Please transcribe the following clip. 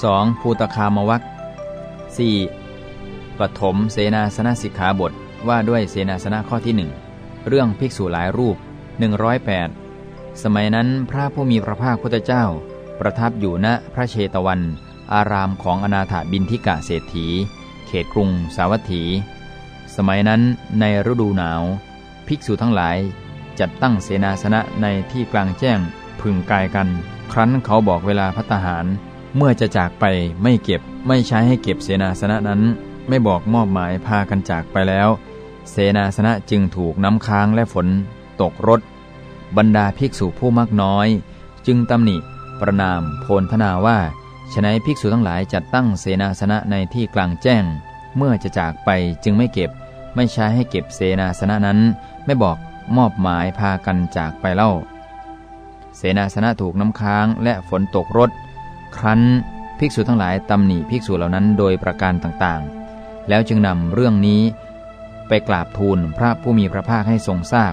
2. ภูตคามวัค 4. ปฐมเสนาสนะสิกขาบทว่าด้วยเสนาสนะข้อที่หนึ่งเรื่องภิกษุหลายรูป 108 สมัยนั้นพระผู้มีพระภาคพุทธเจ้า ประทับอยู่ณพระเชตวัน อารามของอนาถบินทิกะเศรษฐี เขตกรุงสาวัตถี สมัยนั้นในฤดูหนาว ภิกษุทั้งหลายจัดตั้งเสนาสนะในที่กลางแจ้งพึงกายกัน ครั้นเขาบอกเวลาพัตหาร เมื่อจะจากไปไม่เก็บไม่ใช้ให้เก็บเสนาสนะนั้น ไม่บอกมอบหมายพากันจากไปแล้ว เสนาสนะจึงถูกน้ำค้างและฝน ตกรถ บรรดาภิกษุผู้มักน้อย จึงตำหนิ ประนาม โพลธนาว่าฉนัยภิกษุทั้งหลายจัดตั้งเสนาสนะในที่กลางแจ้ง เมื่อจะจากไปจึงไม่เก็บ ไม่ใช้ให้เก็บเสนาสนะนั้น ไม่บอกมอบหมายพากันจากไปเล่า เสนาสนะถูกน้ำค้างและฝนตกรถ ครั้นภิกษุทั้งหลายตำหนิภิกษุเหล่านั้นโดยประการต่างๆ แล้วจึงนำเรื่องนี้ไปกราบทูลพระผู้มีพระภาคให้ทรงทราบ